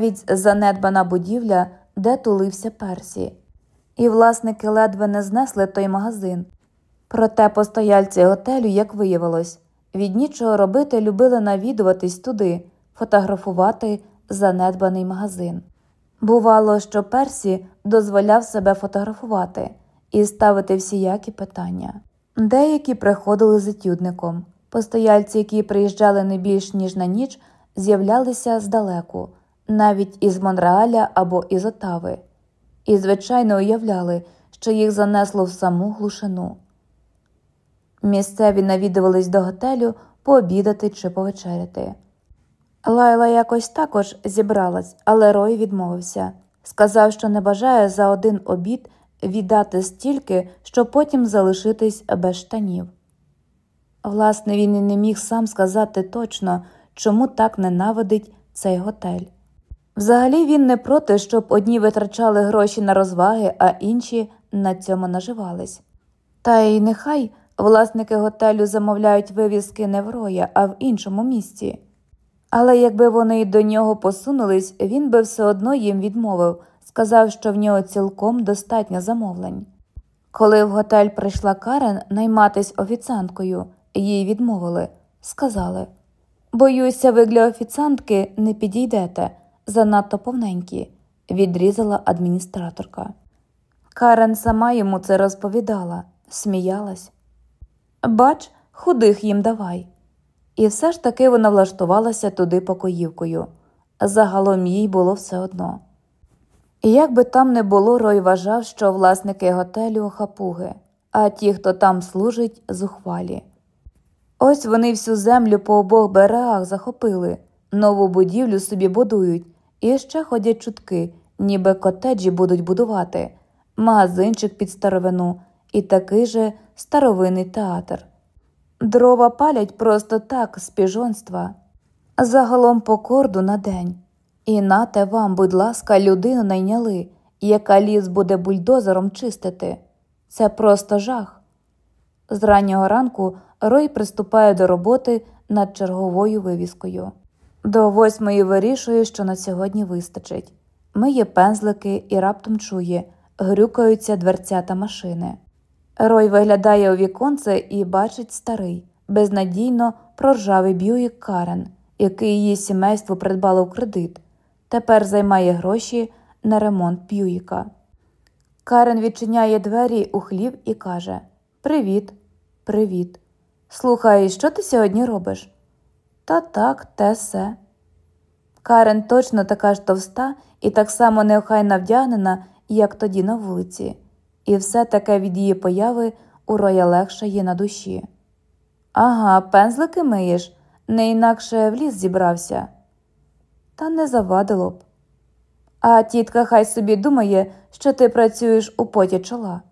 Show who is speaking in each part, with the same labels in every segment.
Speaker 1: навіть занедбана будівля, де тулився Персі, і власники ледве не знесли той магазин. Проте постояльці готелю, як виявилось, від нічого робити любили навідуватись туди, фотографувати занедбаний магазин. Бувало, що Персі дозволяв себе фотографувати і ставити всіякі питання. Деякі приходили з етюдником. Постояльці, які приїжджали не більш ніж на ніч, з'являлися здалеку, навіть із Монреаля або із Отави, і, звичайно, уявляли, що їх занесло в саму глушину. Місцеві навідувались до готелю пообідати чи повечеряти. Лайла якось також зібралась, але Рой відмовився. Сказав, що не бажає за один обід віддати стільки, щоб потім залишитись без штанів. Власне, він і не міг сам сказати точно, чому так ненавидить цей готель. Взагалі він не проти, щоб одні витрачали гроші на розваги, а інші на цьому наживались. Та й нехай власники готелю замовляють вивіски не в роя, а в іншому місці. Але якби вони й до нього посунулись, він би все одно їм відмовив, сказав, що в нього цілком достатньо замовлень. Коли в готель прийшла Карен найматись офіціанткою, їй відмовили, сказали Боюся, ви для офіціантки не підійдете, занадто повненькі, відрізала адміністраторка. Карен сама йому це розповідала, сміялась. Бач, худих їм давай. І все ж таки вона влаштувалася туди покоївкою. Загалом їй було все одно. Як би там не було, Рой вважав, що власники готелю хапуги, а ті, хто там служить, зухвалі. Ось вони всю землю по обох берегах захопили, нову будівлю собі будують, і ще ходять чутки, ніби котеджі будуть будувати, магазинчик під старовину і такий же старовинний театр. Дрова палять просто так, з піжонства, загалом по корду на день. І нате вам, будь ласка, людину найняли, яка ліс буде бульдозером чистити. Це просто жах. З раннього ранку Рой приступає до роботи над черговою вивіскою. До восьмої вирішує, що на сьогодні вистачить. Миє пензлики і раптом чує, грюкаються дверцята машини. Рой виглядає у віконце і бачить старий, безнадійно проржавий б'юїк Карен, який її сімейство придбало в кредит. Тепер займає гроші на ремонт Б'юїка. Карен відчиняє двері у хлів і каже: Привіт, привіт. Слухай, що ти сьогодні робиш? Та так, те все. Карен точно така ж товста і так само неохайно вдягнена, як тоді на вулиці і все таке від її появи у роя легше є на душі. Ага, пензлики миєш, не інакше в ліс зібрався. Та не завадило б. А тітка хай собі думає, що ти працюєш у поті чола.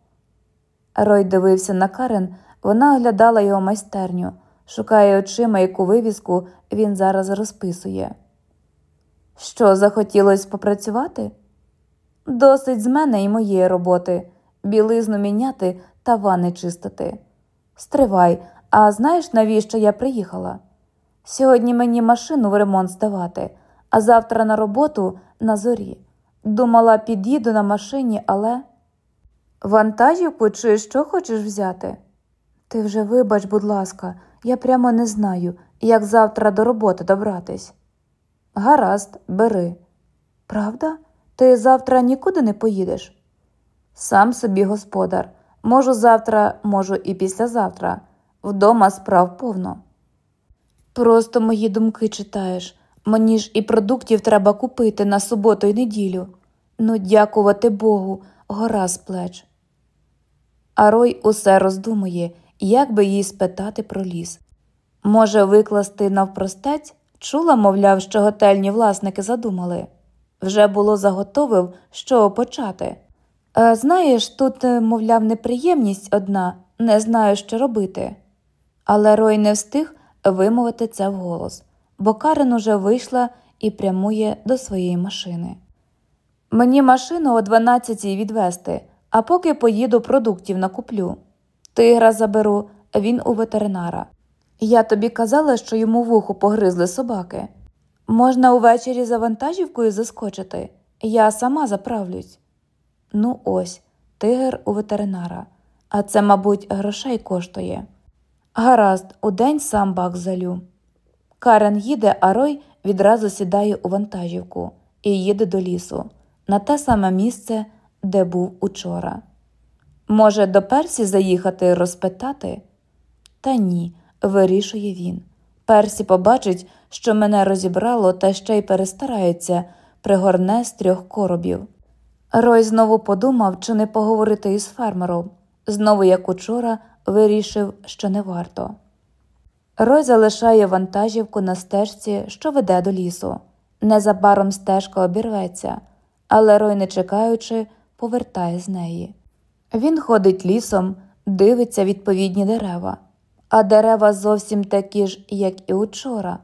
Speaker 1: Рой дивився на Карен, вона оглядала його майстерню, шукає очима, яку вивіску він зараз розписує. Що захотілось попрацювати? Досить з мене і моєї роботи білизну міняти та вани чистити. Стривай, а знаєш, навіщо я приїхала? Сьогодні мені машину в ремонт здавати, а завтра на роботу на зорі. Думала, під'їду на машині, але. Вантажівку чи що хочеш взяти? Ти вже вибач, будь ласка, я прямо не знаю, як завтра до роботи добратись. Гаразд, бери. Правда? Ти завтра нікуди не поїдеш? Сам собі господар. Можу завтра, можу і післязавтра. Вдома справ повно. Просто мої думки читаєш. Мені ж і продуктів треба купити на суботу й неділю. Ну, дякувати Богу, гора з плеч. А Рой усе роздумує, як би їй спитати про ліс. Може, викласти навпростець? Чула, мовляв, що готельні власники задумали. Вже було заготовив, що почати. Е, знаєш, тут, е, мовляв, неприємність одна, не знаю, що робити. Але Рой не встиг вимовити це вголос, бо Карен уже вийшла і прямує до своєї машини. Мені машину о 12 відвезти, а поки поїду продуктів накуплю. Тигра заберу, він у ветеринара. Я тобі казала, що йому вуху погризли собаки. Можна увечері за вантажівкою заскочити, я сама заправлюсь. Ну, ось, тигр у ветеринара, а це, мабуть, грошей коштує. Гаразд, удень сам бак залю. Карен їде, а Рой відразу сідає у вантажівку і їде до лісу, на те саме місце, де був учора. Може, до Персі заїхати розпитати? Та ні, вирішує він. Персі побачить, що мене розібрало, та ще й перестарається, пригорне з трьох коробів. Рой знову подумав, чи не поговорити із фермером. Знову, як учора, вирішив, що не варто. Рой залишає вантажівку на стежці, що веде до лісу. Незабаром стежка обірветься, але Рой, не чекаючи, повертає з неї. Він ходить лісом, дивиться відповідні дерева, а дерева зовсім такі ж, як і учора.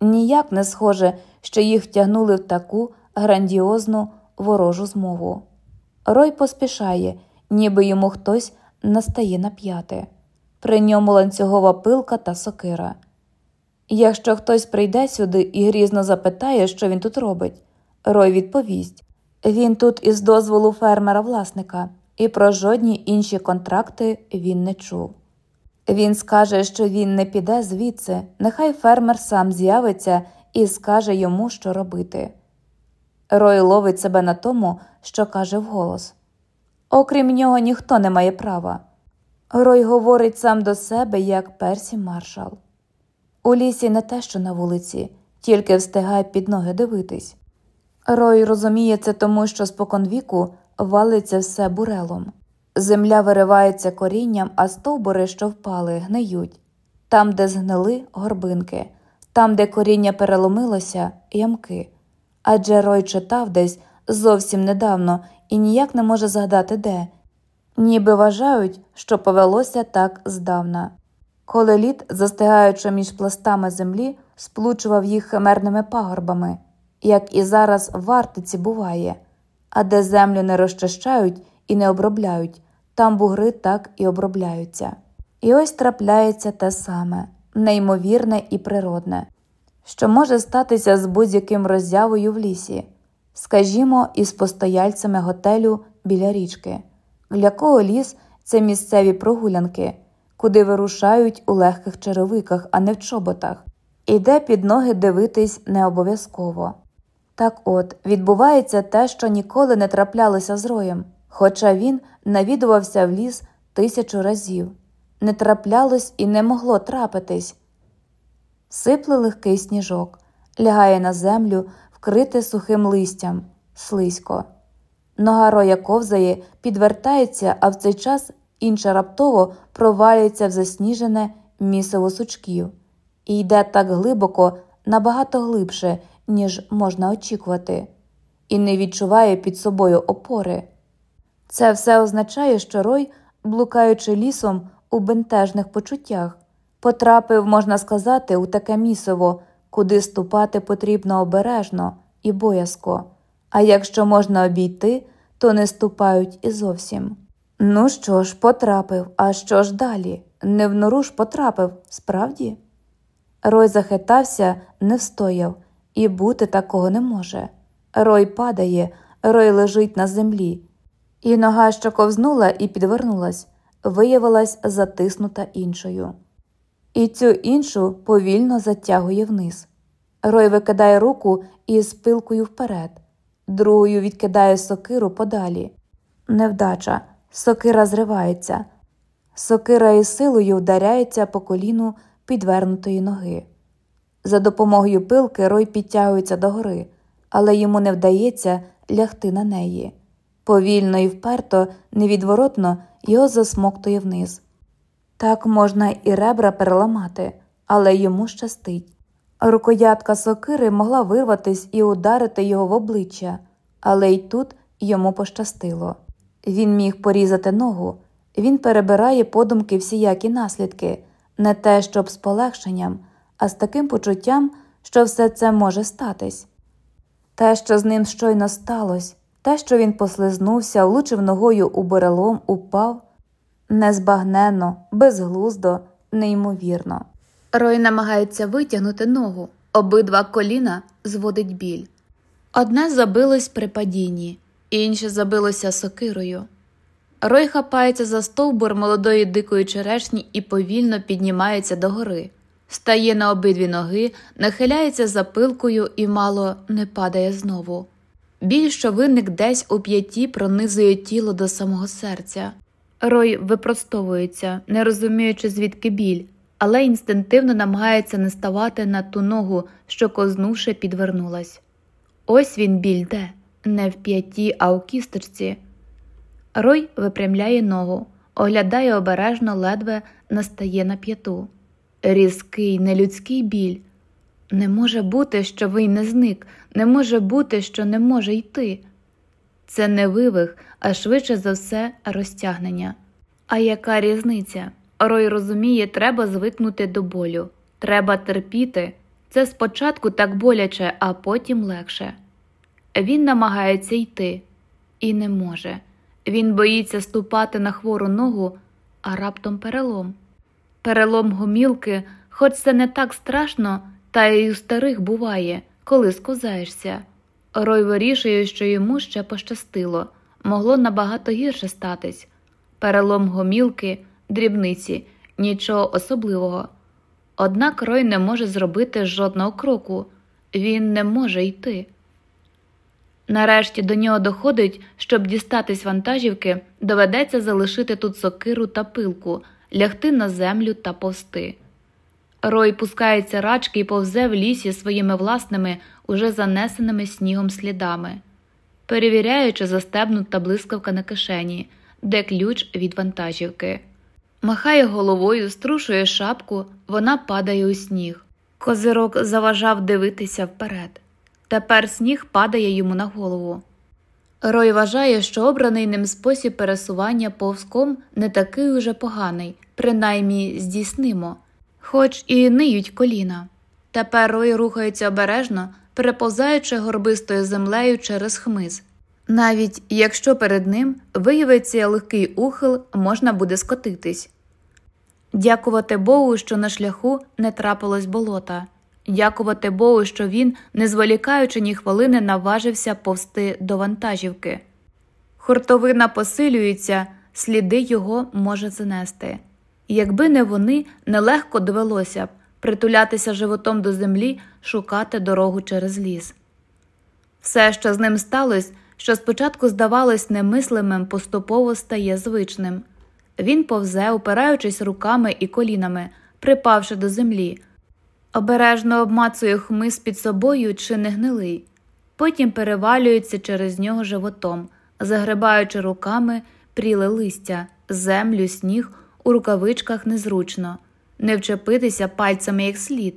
Speaker 1: Ніяк не схоже, що їх втягнули в таку грандіозну ворожу змову. Рой поспішає, ніби йому хтось настає на п'яти. При ньому ланцюгова пилка та сокира. Якщо хтось прийде сюди і грізно запитає, що він тут робить, Рой відповість він тут із дозволу фермера власника, і про жодні інші контракти він не чув. Він скаже, що він не піде звідси, нехай фермер сам з'явиться і скаже йому, що робити. Рой ловить себе на тому, що каже вголос. Окрім нього, ніхто не має права. Рой говорить сам до себе, як Персі маршал. У лісі не те, що на вулиці, тільки встигає під ноги дивитись. Рой розуміє це тому, що споконвіку валиться все бурелом. Земля виривається корінням, а стовбури, що впали, гниють. Там, де згнили горбинки, там, де коріння переломилося, ямки. Адже Рой читав десь зовсім недавно і ніяк не може згадати де, ніби вважають, що повелося так здавна. Коли лід, застигаючи між пластами землі, сплучував їх химерними пагорбами, як і зараз в Арктиці буває, а де землю не розчищають і не обробляють, там бугри так і обробляються. І ось трапляється те саме неймовірне і природне, що може статися з будь-яким роззявою в лісі, скажімо, із постояльцями готелю біля річки, для кого ліс це місцеві прогулянки, куди вирушають у легких черевиках, а не в чоботах, і де під ноги дивитись не обов'язково. Так от відбувається те, що ніколи не траплялося з роєм, хоча він навідувався в ліс тисячу разів, не траплялось і не могло трапитись. Сипле легкий сніжок, лягає на землю, вкрите сухим листям, слизько. Нога роя ковзає, підвертається, а в цей час інша раптово провалюється в засніжене місиво сучків і йде так глибоко, набагато глибше, ніж можна очікувати, і не відчуває під собою опори. Це все означає, що Рой, блукаючи лісом у бентежних почуттях, потрапив, можна сказати, у таке місиво, куди ступати потрібно обережно і боязко, а якщо можна обійти, то не ступають і зовсім. Ну що ж, потрапив, а що ж далі? Не в ж потрапив, справді? Рой захитався, не встояв, і бути такого не може. Рой падає, рой лежить на землі, і нога, що ковзнула і підвернулась, виявилась затиснута іншою. І цю іншу повільно затягує вниз. Рой викидає руку із пилкою вперед, другою відкидає сокиру подалі. Невдача, сокира зривається, сокира із силою вдаряється по коліну підвернутої ноги. За допомогою пилки Рой підтягується догори, але йому не вдається лягти на неї. Повільно і вперто, невідворотно його засмоктує вниз. Так можна і ребра переламати, але йому щастить. Рукоятка сокири могла вирватись і ударити його в обличчя, але й тут йому пощастило. Він міг порізати ногу, він перебирає подумки всіякі наслідки, не те, щоб з полегшенням, а з таким почуттям, що все це може статись. Те, що з ним щойно сталося, те, що він послизнувся, влучив ногою у бурелом, упав незбагненно, безглуздо, неймовірно. Рой намагається витягнути ногу, Обидва коліна зводить біль. Одне забилось при падінні, інше забилося сокирою. Рой хапається за стовбур молодої дикої черешні і повільно піднімається догори, стає на обидві ноги, нахиляється за пилкою і мало не падає знову. Біль, що виник десь у п'яті, пронизує тіло до самого серця. Рой випростовується, не розуміючи, звідки біль, але інстинктивно намагається не ставати на ту ногу, що кознувши, підвернулась. Ось він біль де, не в п'яті, а у кісточці. Рой випрямляє ногу, оглядає обережно, ледве настає на п'яту. Різкий, нелюдський біль. Не може бути, що вий не зник, не може бути, що не може йти. Це не вивих, а швидше за все розтягнення. А яка різниця? Рой розуміє, треба звикнути до болю, треба терпіти. Це спочатку так боляче, а потім легше. Він намагається йти і не може. Він боїться ступати на хвору ногу, а раптом перелом. Перелом гомілки, хоч це не так страшно, та й у старих буває, коли сковзаєшся. Рой вирішує, що йому ще пощастило, могло набагато гірше статись. Перелом гомілки, дрібниці, нічого особливого. Однак Рой не може зробити жодного кроку, він не може йти. Нарешті до нього доходить, щоб дістатись вантажівки, доведеться залишити тут сокиру та пилку, лягти на землю та повсти. Рой пускається рачки і повзе в лісі своїми власними, уже занесеними снігом слідами, перевіряючи застебнута блискавка на кишені, де ключ від вантажівки. Махає головою, струшує шапку, вона падає у сніг. Козирок заважав дивитися вперед. Тепер сніг падає йому на голову. Рой вважає, що обраний ним спосіб пересування повзком не такий уже поганий, принаймні здійснимо, хоч і ниють коліна. Тепер Рой рухається обережно, переповзаючи горбистою землею через хмиз. Навіть якщо перед ним виявиться легкий ухил, можна буде скотитись. Дякувати Богу, що на шляху не трапилось болота. Дякувати Богу, що він, не зволікаючи ні хвилини, наважився повсти до вантажівки. Хуртовина посилюється, сліди його може занести. Якби не вони, нелегко довелося б притулятися животом до землі, шукати дорогу через ліс. Все, що з ним сталося, що спочатку здавалось немислимим, поступово стає звичним. Він повзе, упираючись руками і колінами, припавши до землі, обережно обмацує хмиз під собою чи не гнилий, потім перевалюється через нього животом, загрибаючи руками пріле листя, землю, сніг у рукавичках незручно, не вчепитися пальцями як слід.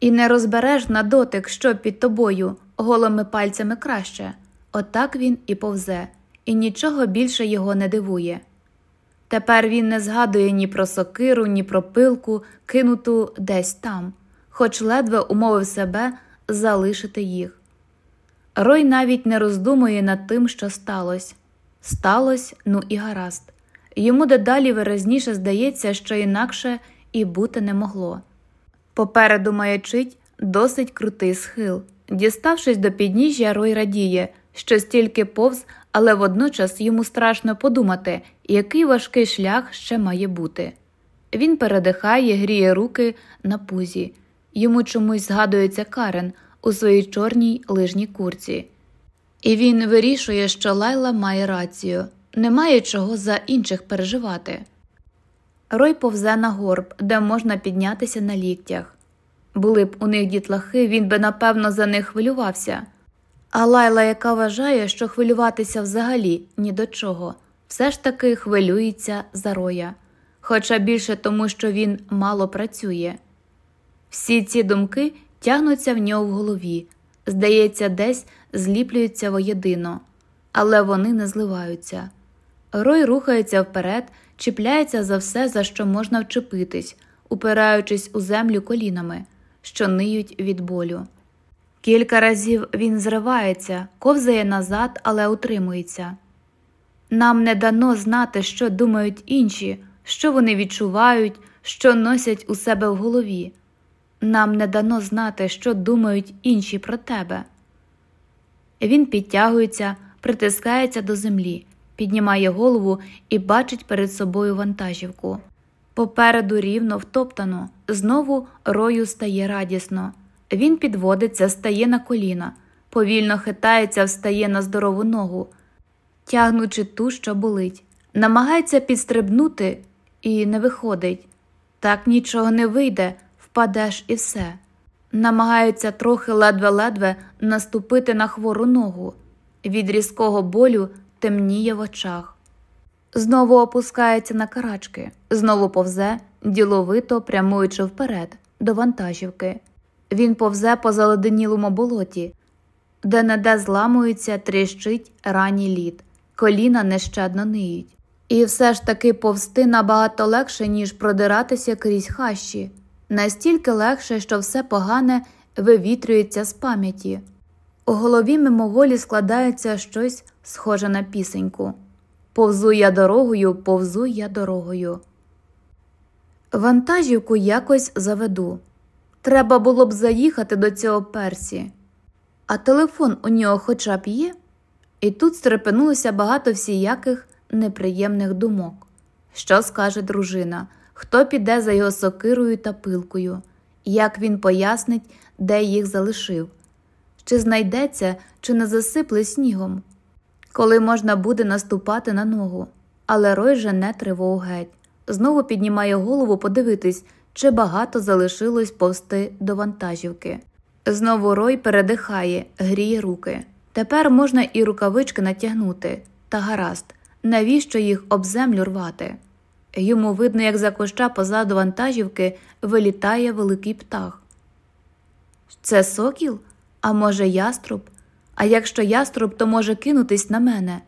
Speaker 1: І не розбереш на дотик, що під тобою, голими пальцями краще. Отак він і повзе, і нічого більше його не дивує. Тепер він не згадує ні про сокиру, ні про пилку, кинуту десь там, хоч ледве умовив себе залишити їх. Рой навіть не роздумує над тим, що сталося. Сталось, ну і гаразд. Йому дедалі виразніше здається, що інакше і бути не могло. Попереду маячить досить крутий схил. Діставшись до підніжжя, Рой радіє, що стільки повз, але водночас йому страшно подумати, який важкий шлях ще має бути. Він передихає, гріє руки на пузі. Йому чомусь згадується Карен у своїй чорній лижній курці. І він вирішує, що Лайла має рацію, немає чого за інших переживати. Рой повзе на горб, де можна піднятися на ліктях. Були б у них дітлахи, він би напевно за них хвилювався. А Лайла, яка вважає, що хвилюватися взагалі ні до чого, все ж таки хвилюється за роя, хоча більше тому, що він мало працює. Всі ці думки тягнуться в нього в голові, здається, десь зліплюються воєдино, але вони не зливаються. Рой рухається вперед, чіпляється за все, за що можна вчепитись, упираючись у землю колінами, що ниють від болю. Кілька разів він зривається, ковзає назад, але утримується. Нам не дано знати, що думають інші, що вони відчувають, що носять у себе в голові. Нам не дано знати, що думають інші про тебе. Він підтягується, притискається до землі, піднімає голову і бачить перед собою вантажівку. Попереду рівно втоптано, знову рою стає радісно. Він підводиться, стає на коліна, повільно хитається, встає на здорову ногу, тягнучи ту, що болить, намагається підстрибнути і не виходить. Так нічого не вийде, впадеш і все. Намагається трохи ледве-ледве наступити на хвору ногу. Від різкого болю темніє в очах. Знову опускається на карачки, знову повзе, діловито прямуючи вперед, до вантажівки. Він повзе по заледенілому болоті, де неде зламується, тріщить ранній лід, коліна нещадно ниють. І все ж таки повсти набагато легше, ніж продиратися крізь хащі, настільки легше, що все погане вивітрюється з пам'яті. У голові мимоволі складається щось схоже на пісеньку. Повзу я дорогою, повзу я дорогою. Вантажівку якось заведу. Треба було б заїхати до цього персі. А телефон у нього хоча б є. І тут стрепенулося багато всіяких неприємних думок. Що скаже дружина, хто піде за його сокирою та пилкою, як він пояснить, де їх залишив, чи знайдеться, чи не засипле снігом, коли можна буде наступати на ногу. Але Рой жене тривогу геть. Знову піднімає голову подивитись, чи багато залишилось повсти до вантажівки. Знову Рой передихає, гріє руки. Тепер можна і рукавички натягнути, та гаразд, навіщо їх об землю рвати? Йому видно, як за куща позаду вантажівки вилітає великий птах. Це сокіл? А може, яструб? А якщо яструб, то може кинутись на мене.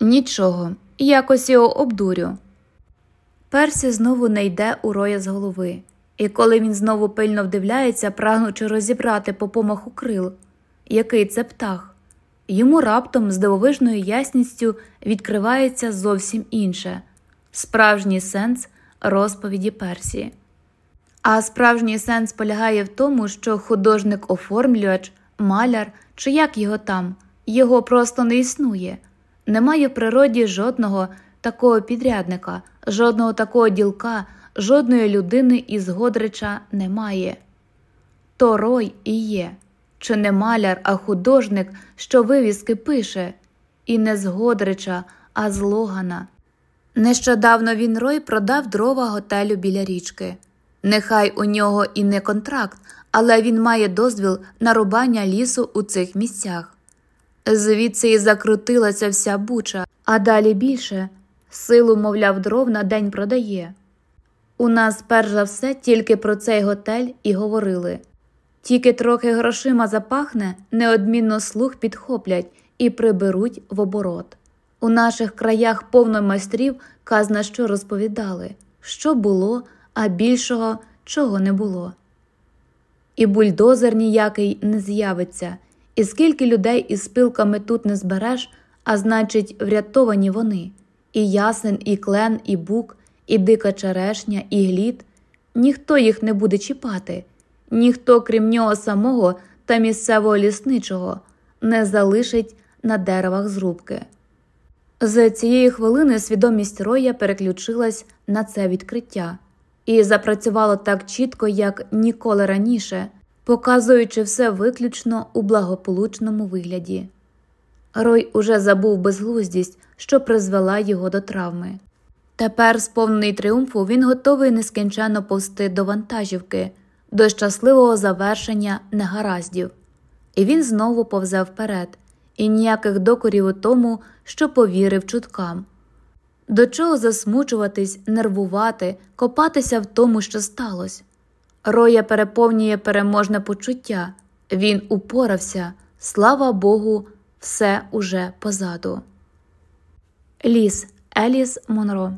Speaker 1: Нічого, якось його обдурю. Персі знову не йде у роя з голови, і коли він знову пильно вдивляється, прагнучи розібрати по помаху крил, який це птах, йому раптом з дивовижною ясністю відкривається зовсім інше справжній сенс розповіді Персі. А справжній сенс полягає в тому, що художник-оформлювач, маляр чи як його там, його просто не існує, немає в природі жодного такого підрядника, жодного такого ділка, жодної людини із Годрича немає. То рой і є, чи не маляр, а художник, що вивіски пише, і не з Годрича, а з Логана. Нещодавно він Рой продав дрова готелю біля річки. Нехай у нього і не контракт, але він має дозвіл на рубання лісу у цих місцях. Звідси і закрутилася вся буча, а далі більше силу, мовляв, дров на день продає. У нас, перш за все, тільки про цей готель і говорили. Тільки трохи грошима запахне, неодмінно слух підхоплять і приберуть в оборот. У наших краях повно майстрів казна що розповідали, що було, а більшого чого не було. І бульдозер ніякий не з'явиться, і скільки людей із пилками тут не збереш, а значить, врятовані вони. І ясен, і клен, і бук, і дика черешня, і глід, ніхто їх не буде чіпати, ніхто, крім нього самого та місцевого лісничого, не залишить на деревах зрубки. З цієї хвилини свідомість Роя переключилась на це відкриття і запрацювало так чітко, як ніколи раніше, показуючи все виключно у благополучному вигляді. Рой уже забув безглуздість, що призвела його до травми. Тепер, сповнений тріумфу, він готовий нескінченно повсти до вантажівки, до щасливого завершення негараздів, і він знову повзе вперед, і ніяких докорів у тому, що повірив чуткам. До чого засмучуватись, нервувати, копатися в тому, що сталося. Роя переповнює переможне почуття, він упорався, слава Богу, все уже позаду. Ліс Еліс Монро